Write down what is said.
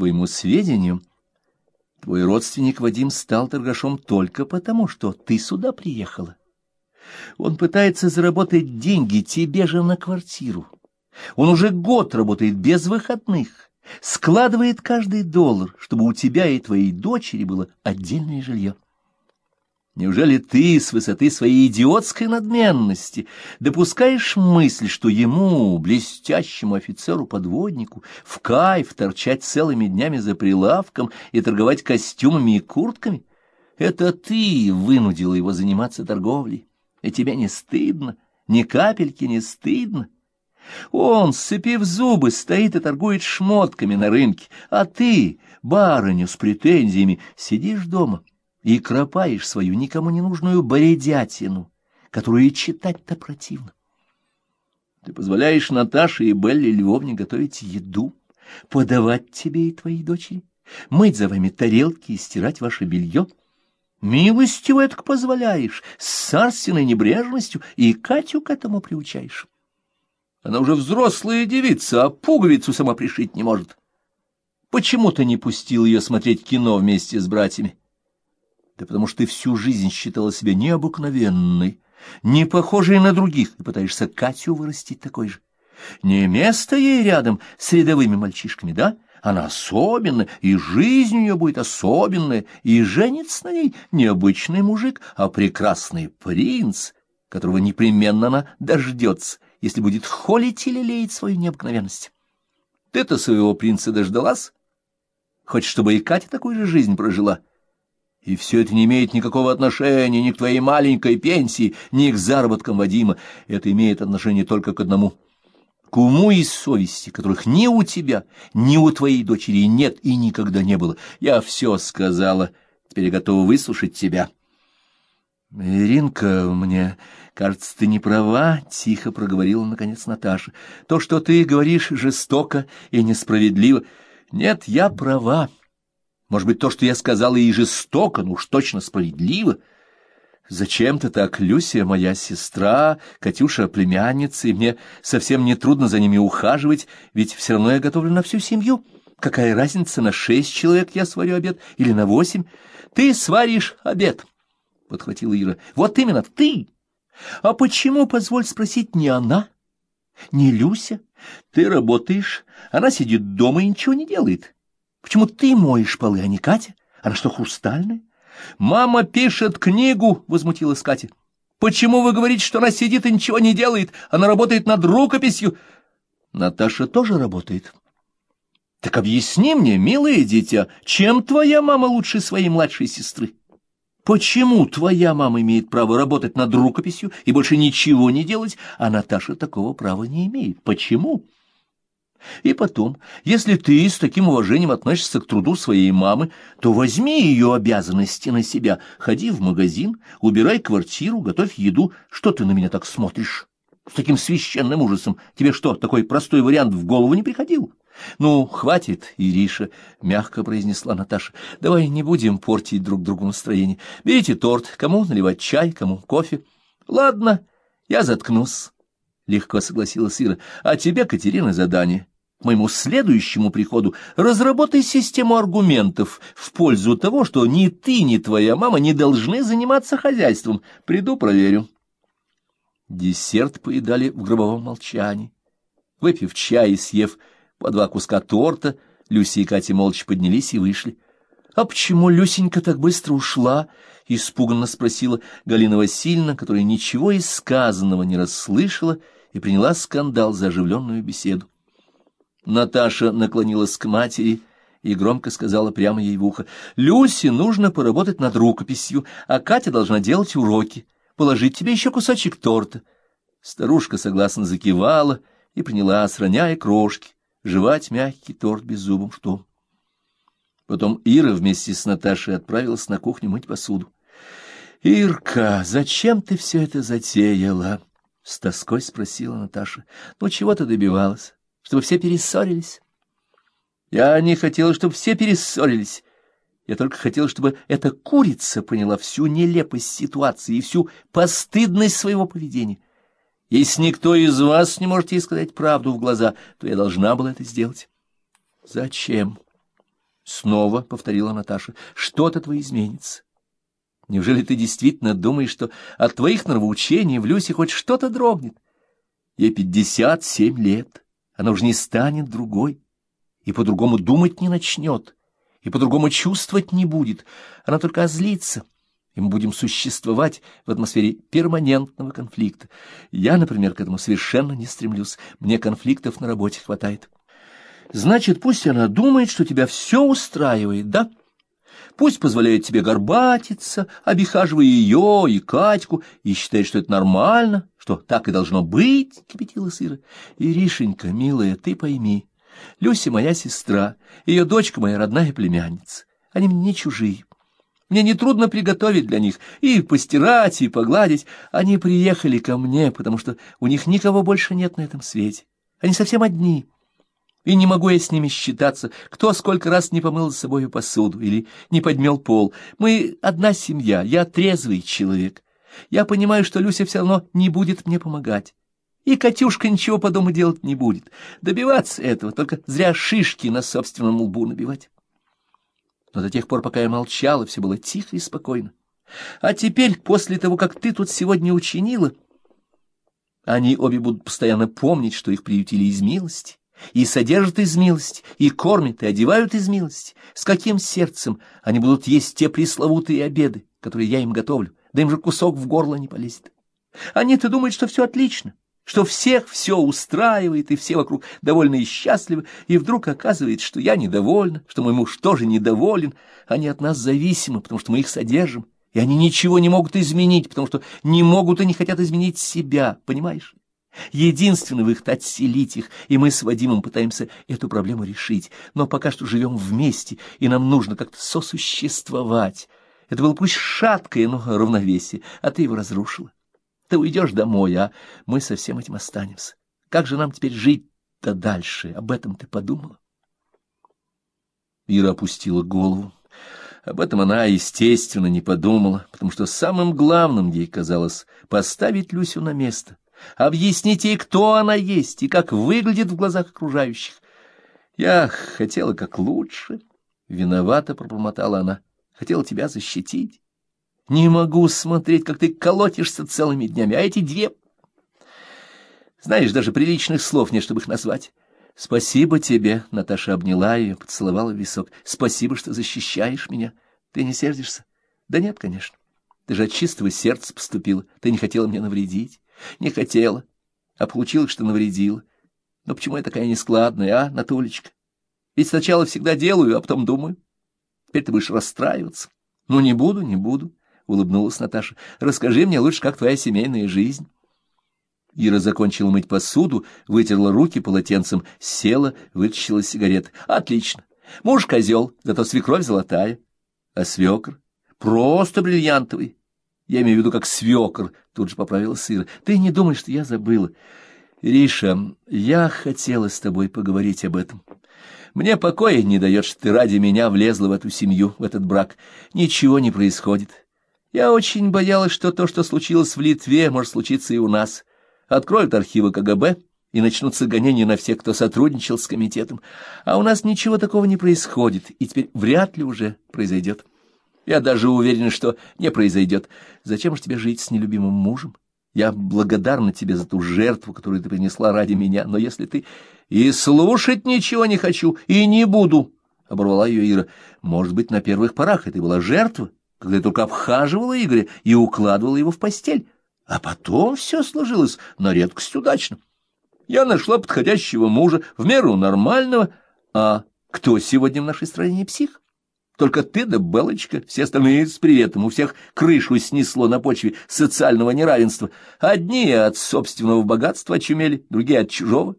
твоему сведению, твой родственник Вадим стал торгашом только потому, что ты сюда приехала. Он пытается заработать деньги тебе же на квартиру. Он уже год работает без выходных, складывает каждый доллар, чтобы у тебя и твоей дочери было отдельное жилье. Неужели ты с высоты своей идиотской надменности допускаешь мысль, что ему, блестящему офицеру-подводнику, в кайф торчать целыми днями за прилавком и торговать костюмами и куртками? Это ты вынудила его заниматься торговлей, и тебе не стыдно, ни капельки не стыдно. Он, сцепив зубы, стоит и торгует шмотками на рынке, а ты, барыня с претензиями, сидишь дома и кропаешь свою никому не нужную бредятину, которую читать-то противно. Ты позволяешь Наташе и Белле Львовне готовить еду, подавать тебе и твоей дочери, мыть за вами тарелки и стирать ваше белье. Милостиво это позволяешь, с царственной небрежностью, и Катю к этому приучаешь. Она уже взрослая девица, а пуговицу сама пришить не может. Почему ты не пустил ее смотреть кино вместе с братьями? Да потому что ты всю жизнь считала себя необыкновенной, не похожей на других, и пытаешься Катю вырастить такой же. Не место ей рядом с рядовыми мальчишками, да? Она особенная, и жизнь у нее будет особенная, и женится на ней не обычный мужик, а прекрасный принц, которого непременно она дождется, если будет холить или леять свою необыкновенность. Ты-то своего принца дождалась? Хочешь, чтобы и Катя такую же жизнь прожила? И все это не имеет никакого отношения ни к твоей маленькой пенсии, ни к заработкам Вадима. Это имеет отношение только к одному — к уму и совести, которых ни у тебя, ни у твоей дочери нет и никогда не было. Я все сказала, теперь я готова выслушать тебя. — Иринка, мне кажется, ты не права, — тихо проговорила, наконец, Наташа. — То, что ты говоришь, жестоко и несправедливо. Нет, я права. Может быть, то, что я сказала, и жестоко, но уж точно справедливо. Зачем ты так, Люся, моя сестра, Катюша племянница, и мне совсем не трудно за ними ухаживать, ведь все равно я готовлю на всю семью. Какая разница, на шесть человек я сварю обед или на восемь? Ты сваришь обед, — подхватила Ира. Вот именно, ты. А почему, позволь спросить, не она, не Люся? Ты работаешь, она сидит дома и ничего не делает. Почему ты моешь полы, а не Катя? Она что, хрустальная? Мама пишет книгу, — возмутилась Катя. Почему вы говорите, что она сидит и ничего не делает? Она работает над рукописью. Наташа тоже работает. Так объясни мне, милое дитя, чем твоя мама лучше своей младшей сестры? Почему твоя мама имеет право работать над рукописью и больше ничего не делать, а Наташа такого права не имеет? Почему? И потом, если ты с таким уважением относишься к труду своей мамы, то возьми ее обязанности на себя, ходи в магазин, убирай квартиру, готовь еду. Что ты на меня так смотришь? С таким священным ужасом. Тебе что, такой простой вариант в голову не приходил? Ну, хватит, Ириша, — мягко произнесла Наташа. Давай не будем портить друг другу настроение. Берите торт, кому наливать чай, кому кофе. Ладно, я заткнусь. — легко согласилась Ира. — А тебе, Катерина, задание к моему следующему приходу разработай систему аргументов в пользу того, что ни ты, ни твоя мама не должны заниматься хозяйством. Приду, проверю. Десерт поедали в гробовом молчании. Выпив чай и съев по два куска торта, Люси и Катя молча поднялись и вышли. — А почему Люсенька так быстро ушла? — испуганно спросила Галина Васильевна, которая ничего из сказанного не расслышала и приняла скандал за оживленную беседу. Наташа наклонилась к матери и громко сказала прямо ей в ухо, «Люсе нужно поработать над рукописью, а Катя должна делать уроки, положить тебе еще кусочек торта». Старушка согласно закивала и приняла, сроняя крошки, жевать мягкий торт беззубым ртом. Потом Ира вместе с Наташей отправилась на кухню мыть посуду. — Ирка, зачем ты все это затеяла? — с тоской спросила Наташа. — Ну, чего ты добивалась? Чтобы все перессорились. Я не хотела, чтобы все перессорились. Я только хотела, чтобы эта курица поняла всю нелепость ситуации и всю постыдность своего поведения. Если никто из вас не может ей сказать правду в глаза, то я должна была это сделать. Зачем? Снова повторила Наташа. Что-то твое изменится. Неужели ты действительно думаешь, что от твоих нравоучений в Люсе хоть что-то дрогнет? Ей пятьдесят семь лет. Она уже не станет другой. И по-другому думать не начнет. И по-другому чувствовать не будет. Она только озлится. И мы будем существовать в атмосфере перманентного конфликта. Я, например, к этому совершенно не стремлюсь. Мне конфликтов на работе хватает. Значит, пусть она думает, что тебя все устраивает, да? Пусть позволяет тебе горбатиться, обихаживая ее и Катьку, и считает, что это нормально, что так и должно быть, — кипятила сыра. Иришенька, милая, ты пойми, Люся моя сестра, ее дочка моя родная племянница. Они мне не чужие. Мне нетрудно приготовить для них и постирать, и погладить. Они приехали ко мне, потому что у них никого больше нет на этом свете. Они совсем одни. И не могу я с ними считаться, кто сколько раз не помыл с собой посуду или не подмел пол. Мы одна семья, я трезвый человек. Я понимаю, что Люся все равно не будет мне помогать. И Катюшка ничего по дому делать не будет. Добиваться этого, только зря шишки на собственном лбу набивать но до тех пор, пока я молчала, все было тихо и спокойно. А теперь, после того, как ты тут сегодня учинила, они обе будут постоянно помнить, что их приютили из милости, и содержат из милости, и кормят, и одевают из милости. С каким сердцем они будут есть те пресловутые обеды, которые я им готовлю, да им же кусок в горло не полезет. Они-то думают, что все отлично, что всех все устраивает, и все вокруг довольны и счастливы, и вдруг оказывается, что я недовольна, что мой муж тоже недоволен, они от нас зависимы, потому что мы их содержим, и они ничего не могут изменить, потому что не могут и не хотят изменить себя, понимаешь? Единственный выход — отселить их, и мы с Вадимом пытаемся эту проблему решить, но пока что живем вместе, и нам нужно как-то сосуществовать. Это было пусть шаткое, но равновесие, а ты его разрушила. Ты уйдешь домой, а мы со всем этим останемся. Как же нам теперь жить-то дальше? Об этом ты подумала? Ира опустила голову. Об этом она, естественно, не подумала, потому что самым главным ей казалось поставить Люсю на место, объяснить ей, кто она есть и как выглядит в глазах окружающих. Я хотела как лучше, виновата пробормотала она, хотела тебя защитить. Не могу смотреть, как ты колотишься целыми днями, а эти две... Знаешь, даже приличных слов нет, чтобы их назвать. Спасибо тебе, — Наташа обняла ее, поцеловала в висок. Спасибо, что защищаешь меня. Ты не сердишься? Да нет, конечно. Ты же от чистого сердца поступила. Ты не хотела мне навредить. Не хотела, а получилось, что навредила. Но почему я такая нескладная, а, Натулечка? Ведь сначала всегда делаю, а потом думаю. Теперь ты будешь расстраиваться. Ну, не буду, не буду улыбнулась Наташа. Расскажи мне лучше, как твоя семейная жизнь. Ира закончила мыть посуду, вытерла руки полотенцем, села, вытащила сигарет. Отлично. Муж козел, зато свекровь золотая. А свекр? Просто бриллиантовый. Я имею в виду как свекр, тут же поправила сыра. Ты не думаешь, что я забыла. Риша, я хотела с тобой поговорить об этом. Мне покоя не дает, что ты ради меня влезла в эту семью, в этот брак. Ничего не происходит. Я очень боялась, что то, что случилось в Литве, может случиться и у нас. Откроют архивы КГБ и начнутся гонения на всех, кто сотрудничал с комитетом. А у нас ничего такого не происходит, и теперь вряд ли уже произойдет. Я даже уверен, что не произойдет. Зачем же тебе жить с нелюбимым мужем? Я благодарна тебе за ту жертву, которую ты принесла ради меня, но если ты... И слушать ничего не хочу, и не буду, — оборвала ее Ира. Может быть, на первых порах это была жертва, когда я только обхаживала Игоря и укладывала его в постель, а потом все сложилось на редкость удачно. Я нашла подходящего мужа, в меру нормального, а кто сегодня в нашей стране псих? Только ты да Белочка, все остальные с приветом, у всех крышу снесло на почве социального неравенства. Одни от собственного богатства очумели, другие от чужого.